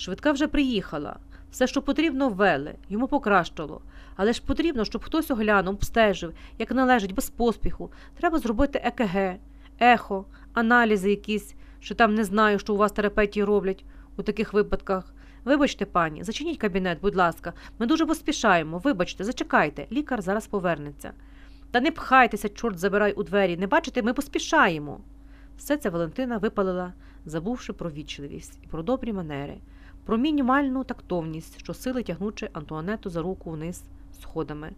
Швидка вже приїхала. Все, що потрібно, ввели, йому покращило. Але ж потрібно, щоб хтось оглянув, обстежив, як належить, без поспіху. Треба зробити ЕКГ, ехо, аналізи якісь, що там не знаю, що у вас терапевтії роблять у таких випадках. Вибачте, пані, зачиніть кабінет, будь ласка. Ми дуже поспішаємо. Вибачте, зачекайте, лікар зараз повернеться. Та не пхайтеся, чорт забирай у двері. Не бачите, ми поспішаємо. Все це Валентина випалила, забувши про вічливість і про добрі манери, про мінімальну тактовність, що сили тягнучи Антуанету за руку вниз сходами,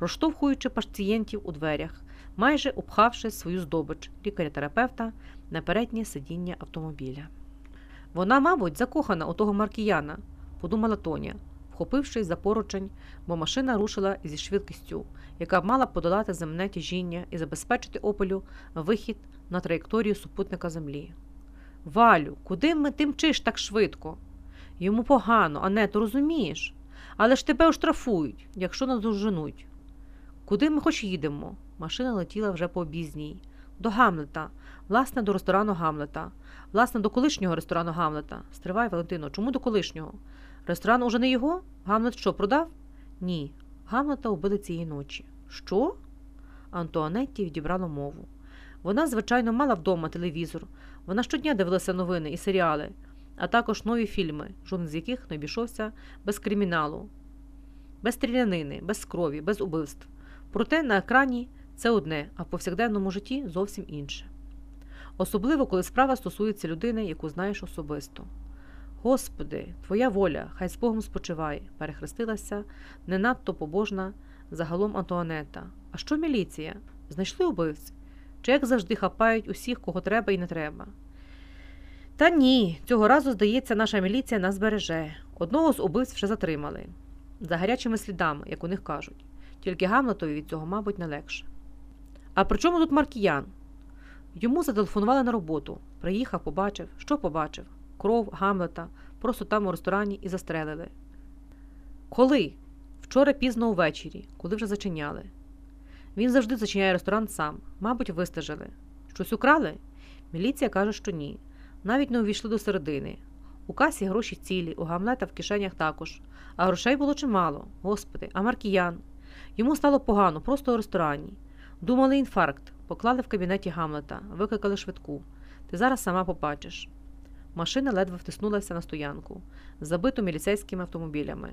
розштовхуючи пацієнтів у дверях, майже обхавши свою здобич лікаря-терапевта на переднє сидіння автомобіля. Вона, мабуть, закохана у того маркіяна, подумала Тоня, вхопившись за поручень, бо машина рушила зі швидкістю, яка мала подолати земне тяжіння і забезпечити опелю вихід на траєкторію супутника Землі. Валю, куди ми ти мчиш так швидко? Йому погано, Ането, розумієш? Але ж тебе оштрафують, якщо нас доженуть. Куди ми хоч їдемо? Машина летіла вже по обізній. До Гамлета, власне, до ресторану Гамлета, власне, до колишнього ресторану Гамлета. Стривай, Валентино, чому до колишнього? Ресторан уже не його? Гамлет що, продав? Ні. Гамлета убили цієї ночі. Що? Антуанетті відібрало мову. Вона, звичайно, мала вдома телевізор. Вона щодня дивилася новини і серіали, а також нові фільми, жоден з яких не обійшовся без криміналу, без стрілянини, без крові, без убивств. Проте на екрані це одне, а в повсякденному житті зовсім інше. Особливо, коли справа стосується людини, яку знаєш особисто. Господи, Твоя воля, хай з Богом спочиває, перехрестилася не надто побожна загалом Антуанета. А що міліція? Знайшли убивць? Чи як завжди хапають усіх, кого треба і не треба? Та ні, цього разу, здається, наша міліція нас береже. Одного з убивць вже затримали. За гарячими слідами, як у них кажуть. Тільки Гамлетові від цього, мабуть, не легше. А при чому тут Маркіян? Йому зателефонували на роботу. Приїхав, побачив. Що побачив? Кров Гамлета, просто там у ресторані і застрелили. Коли? Вчора пізно увечері, коли вже зачиняли. Він завжди зачиняє ресторан сам, мабуть, вистежили. Щось украли? Міліція каже, що ні. Навіть не увійшли до середини. У касі гроші цілі, у Гамлета в кишенях також. А грошей було чимало. Господи, а Маркіян? Йому стало погано, просто у ресторані. Думали інфаркт, поклали в кабінеті Гамлета, викликали швидку. Ти зараз сама побачиш. Машина ледве втиснулася на стоянку, забиту міліцейськими автомобілями.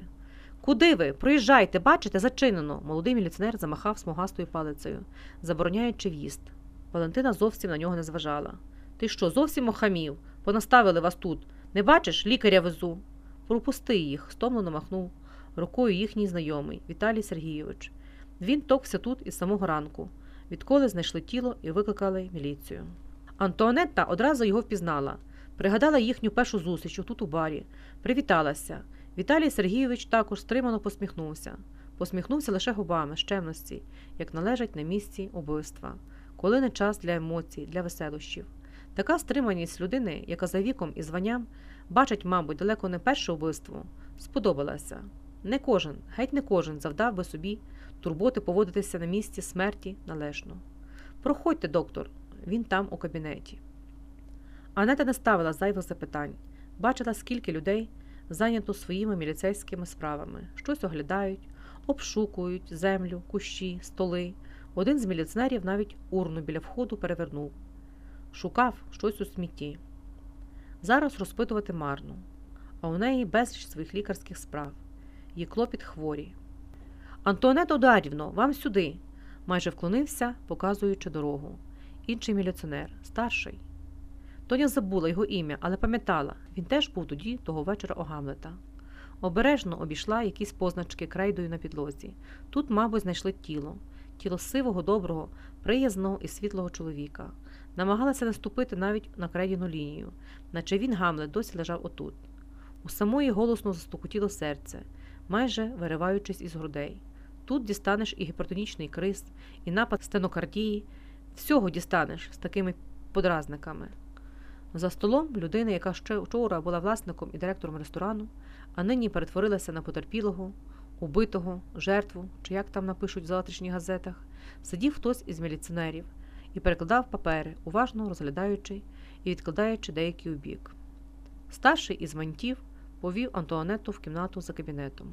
Куди ви? Проїжджайте, бачите, зачинено. Молодий міліціонер замахав смугастою палицею, забороняючи в'їзд. Валентина зовсім на нього не зважала. Ти що, зовсім охамів? Понаставили вас тут. Не бачиш, лікаря везу. Пропусти їх, стомлено махнув рукою їхній знайомий Віталій Сергійович. Він токся тут із самого ранку, відколи знайшли тіло і викликали міліцію. Антуанетта одразу його впізнала, пригадала їхню першу зустріч тут у барі, привіталася. Віталій Сергійович також стримано посміхнувся. Посміхнувся лише губами щемності, як належать на місці убивства, коли не час для емоцій, для веселощів. Така стриманість людини, яка за віком і званням бачить, мабуть, далеко не перше вбивство, сподобалася. Не кожен, геть не кожен завдав би собі турботи поводитися на місці смерті належно. Проходьте, доктор, він там у кабінеті. Анета не ставила зайвих запитань, бачила, скільки людей зайнято своїми міліцейськими справами, щось оглядають, обшукують землю, кущі, столи. Один з міліціонерів навіть урну біля входу перевернув, шукав щось у смітті. Зараз розпитувати марно, а у неї безліч своїх лікарських справ, її клопіт хворі. Антуанета Ударівно, вам сюди, майже вклонився, показуючи дорогу. Інший міліціонер, старший. Тоня забула його ім'я, але пам'ятала, він теж був тоді того вечора у Гамлета. Обережно обійшла якісь позначки крейдою на підлозі. Тут, мабуть, знайшли тіло, тіло сивого, доброго, приязного і світлого чоловіка. Намагалася наступити навіть на крейдяну лінію, наче він Гамлет досі лежав отут. У самої голосно застукотіло серце, майже вириваючись із грудей. Тут дістанеш і гіпертонічний криз, і напад стенокардії, всього дістанеш з такими подразниками. За столом людина, яка ще вчора була власником і директором ресторану, а нині перетворилася на потерпілого, убитого, жертву, чи як там напишуть в завтрашніх газетах, сидів хтось із міліціонерів і перекладав папери, уважно розглядаючи і відкладаючи деякі убік. Старший із мантів повів Антуанетту в кімнату за кабінетом.